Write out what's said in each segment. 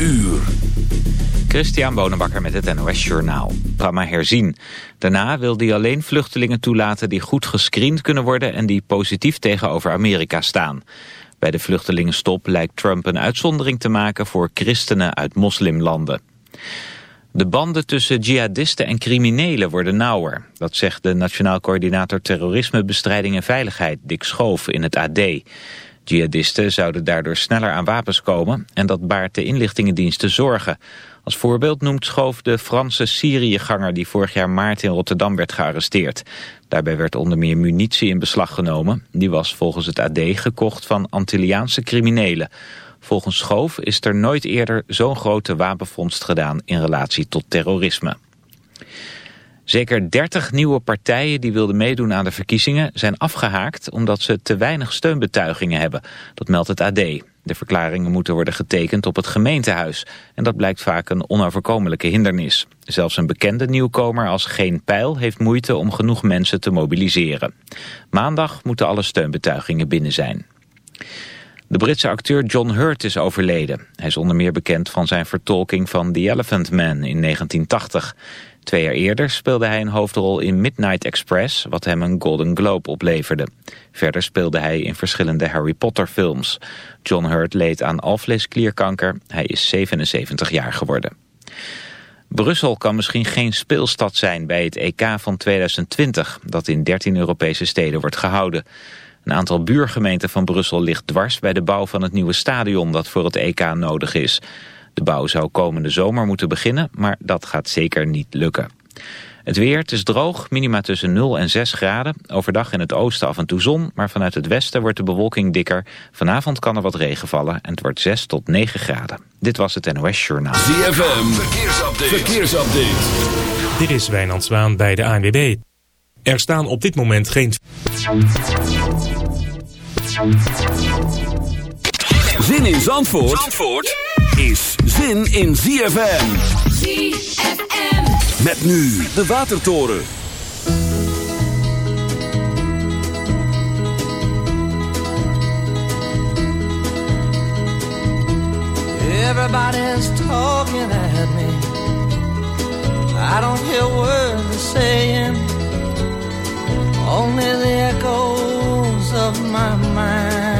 uur. Christian Bonenbakker met het NOS Journaal. Programma herzien. Daarna wil hij alleen vluchtelingen toelaten die goed gescreend kunnen worden... en die positief tegenover Amerika staan. Bij de vluchtelingenstop lijkt Trump een uitzondering te maken... voor christenen uit moslimlanden. De banden tussen jihadisten en criminelen worden nauwer. Dat zegt de Nationaal Coördinator Terrorisme, Bestrijding en Veiligheid, Dick Schoof, in het AD. Jihadisten zouden daardoor sneller aan wapens komen en dat baart de inlichtingendiensten zorgen. Als voorbeeld noemt Schoof de Franse Syriëganger die vorig jaar maart in Rotterdam werd gearresteerd. Daarbij werd onder meer munitie in beslag genomen. Die was volgens het AD gekocht van Antilliaanse criminelen. Volgens Schoof is er nooit eerder zo'n grote wapenvondst gedaan in relatie tot terrorisme. Zeker 30 nieuwe partijen die wilden meedoen aan de verkiezingen zijn afgehaakt omdat ze te weinig steunbetuigingen hebben. Dat meldt het AD. De verklaringen moeten worden getekend op het gemeentehuis. En dat blijkt vaak een onoverkomelijke hindernis. Zelfs een bekende nieuwkomer als Geen Pijl heeft moeite om genoeg mensen te mobiliseren. Maandag moeten alle steunbetuigingen binnen zijn. De Britse acteur John Hurt is overleden. Hij is onder meer bekend van zijn vertolking van The Elephant Man in 1980. Twee jaar eerder speelde hij een hoofdrol in Midnight Express, wat hem een Golden Globe opleverde. Verder speelde hij in verschillende Harry Potter films. John Hurt leed aan alvleesklierkanker. Hij is 77 jaar geworden. Brussel kan misschien geen speelstad zijn bij het EK van 2020, dat in 13 Europese steden wordt gehouden. Een aantal buurgemeenten van Brussel ligt dwars bij de bouw van het nieuwe stadion dat voor het EK nodig is. De bouw zou komende zomer moeten beginnen, maar dat gaat zeker niet lukken. Het weer, het is droog, minima tussen 0 en 6 graden. Overdag in het oosten af en toe zon, maar vanuit het westen wordt de bewolking dikker. Vanavond kan er wat regen vallen en het wordt 6 tot 9 graden. Dit was het NOS Journaal. ZFM, verkeersupdate. verkeersupdate. Dit is Wijnand Zwaan bij de ANWB. Er staan op dit moment geen... Zin in Zandvoort, Zandvoort is zin in ZFM. ZFM. Met nu de Watertoren. Everybody's talking at me. I don't hear words they're saying. Only the echoes of my mind.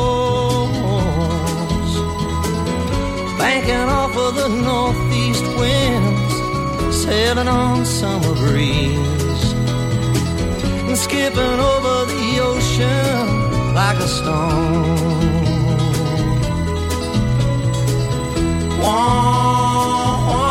Banking off of the northeast winds, sailing on summer breeze. And skipping over the ocean like a stone. I'm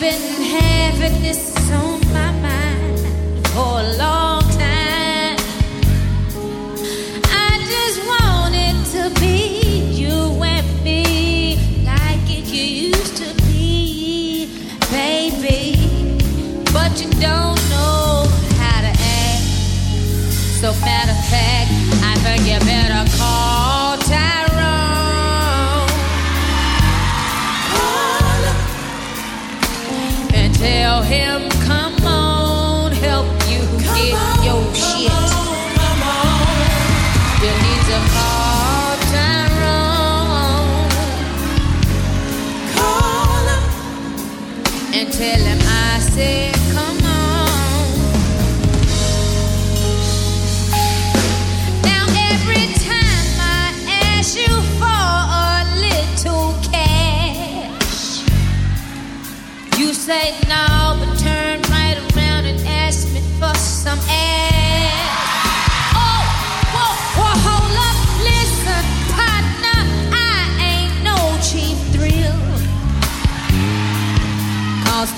been having this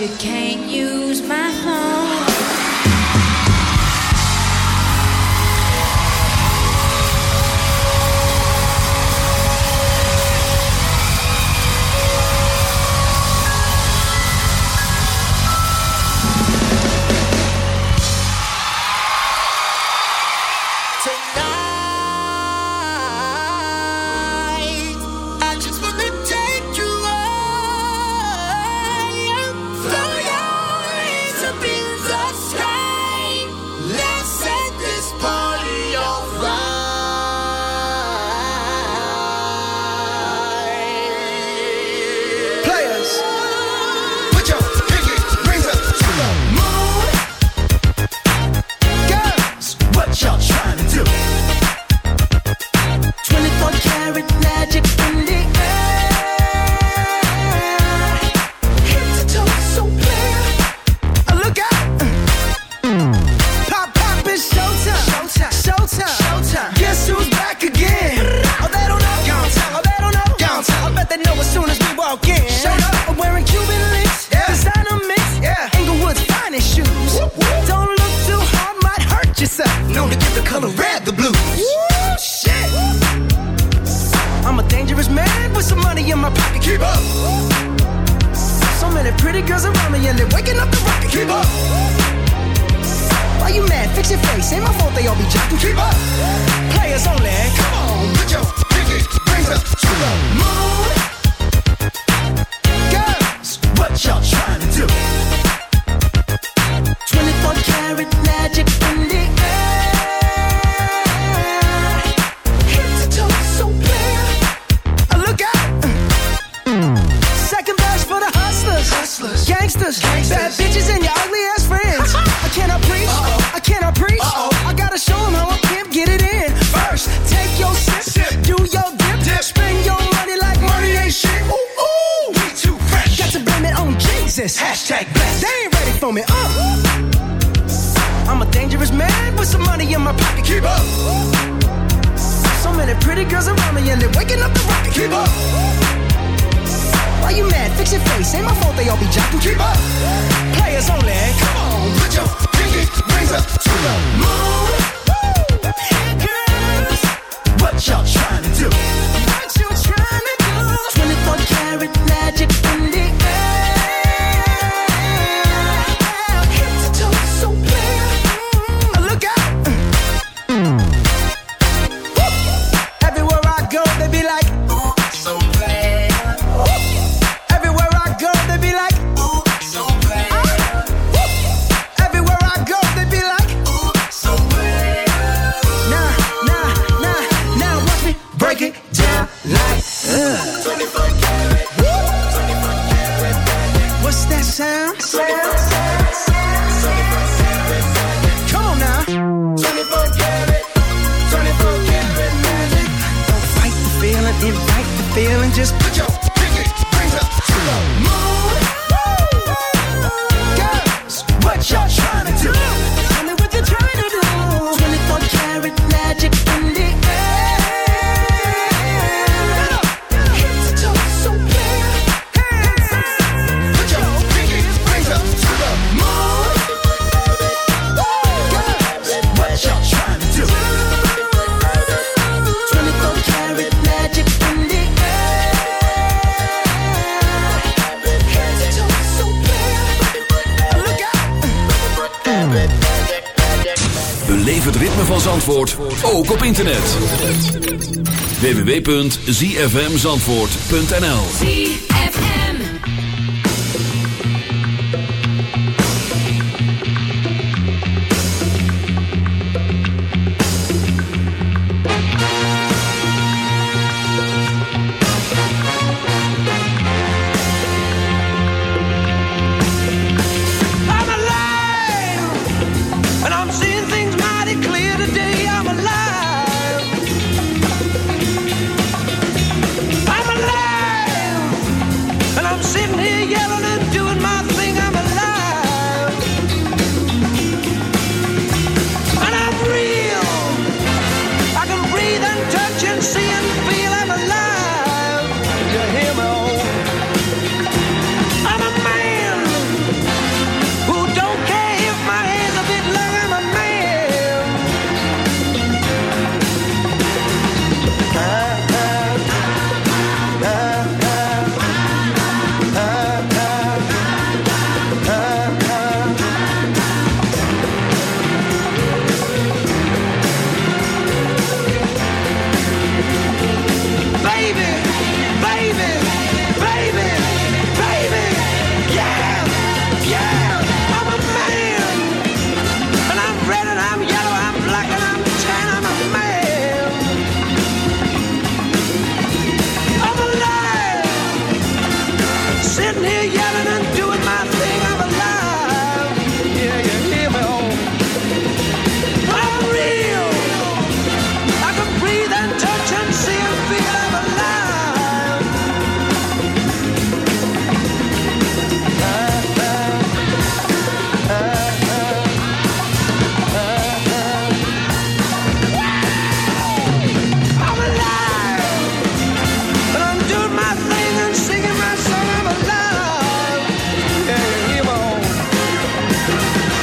you can't use my www.zfmzandvoort.nl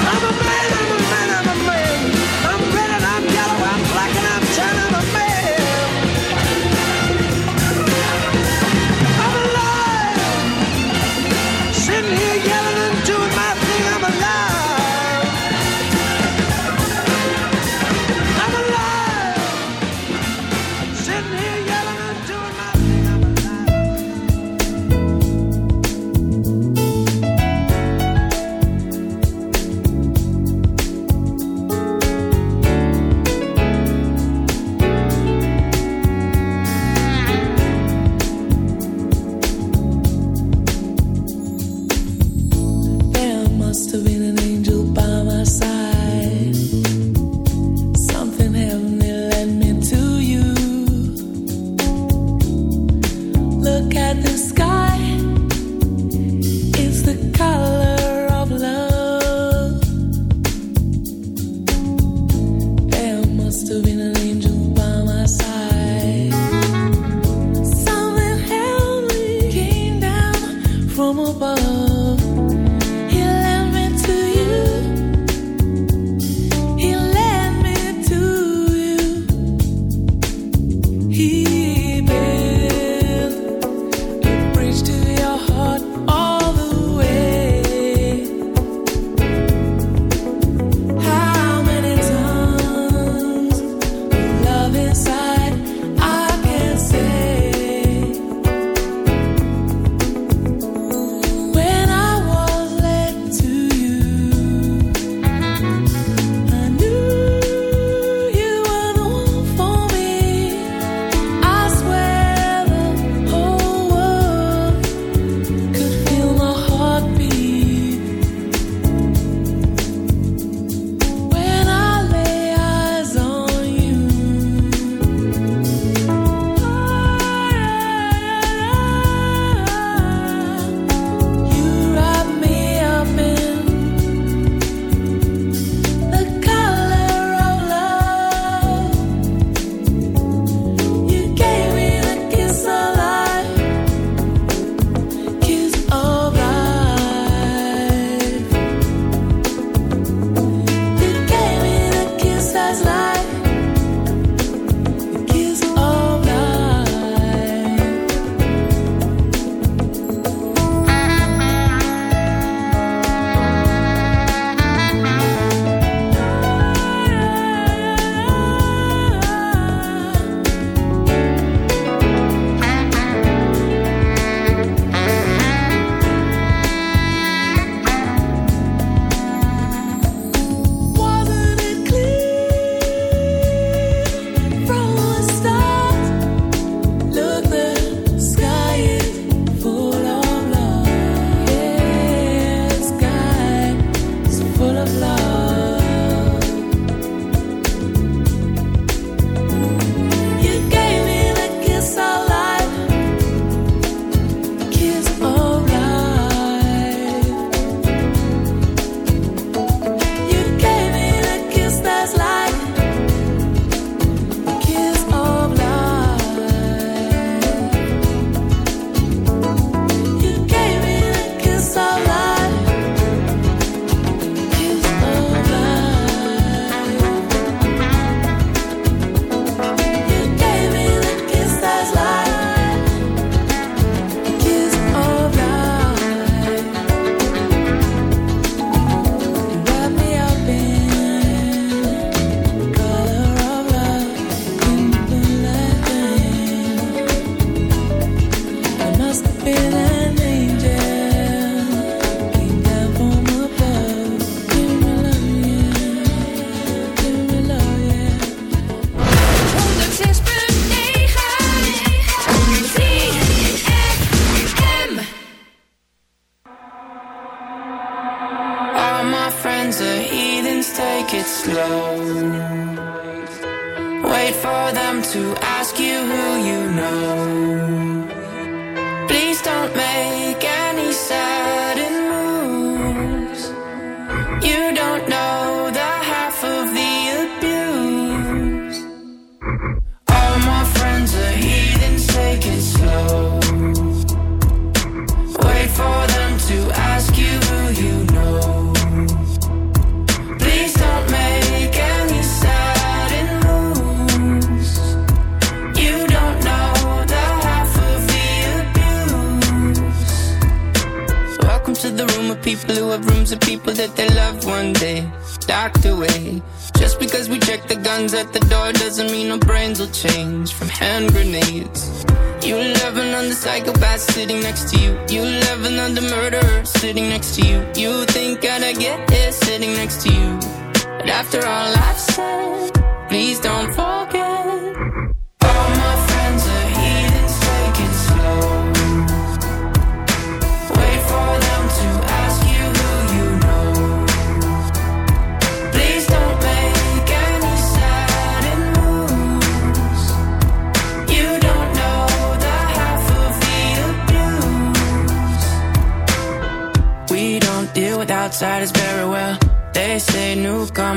I'm a man.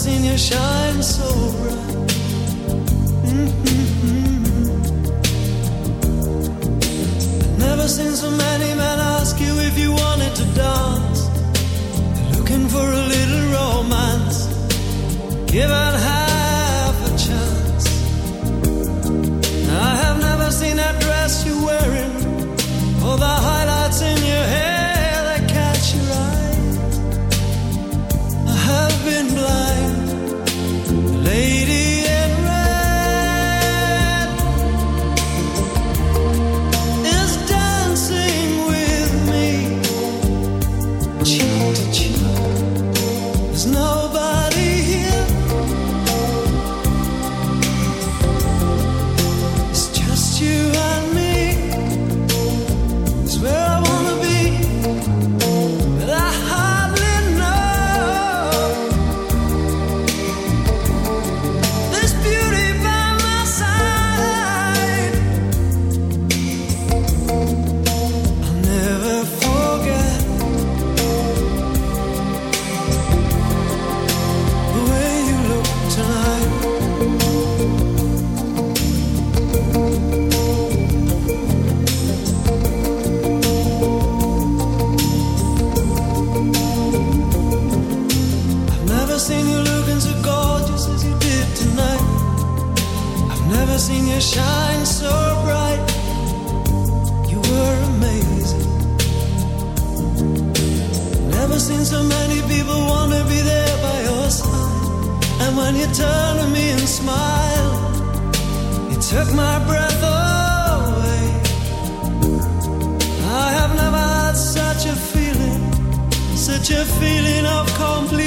seen you shine so bright. Mm-hmm. Never seen so many men ask you if you wanted to dance. Looking for a little romance. Give out high. turned to me and smiled. It took my breath away. I have never had such a feeling, such a feeling of complete.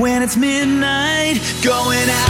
When it's midnight, going out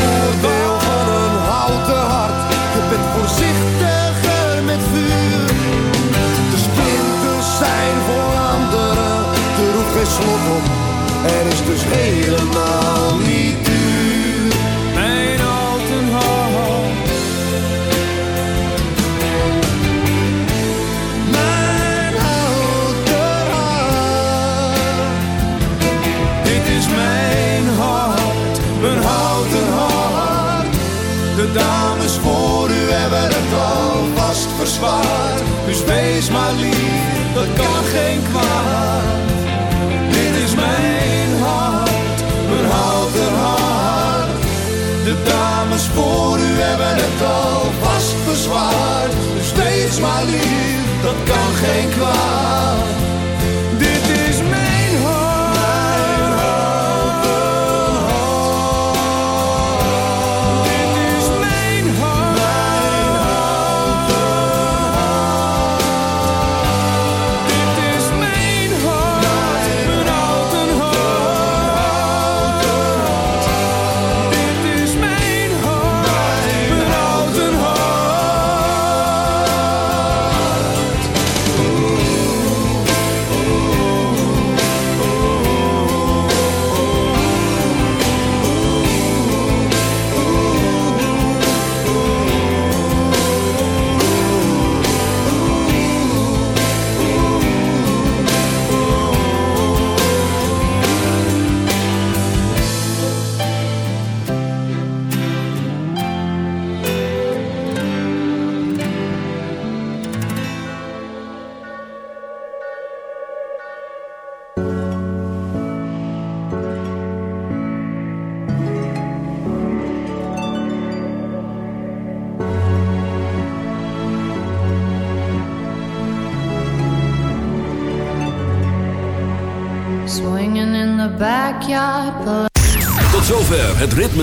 helemaal niet Mijn houten hart Mijn houten hart dit is mijn hart, mijn houten hart. De dames voor u hebben het alvast verzwaard. Dus wees maar lief, dat kan geen kwaad. Lief, dat kan geen kwaad.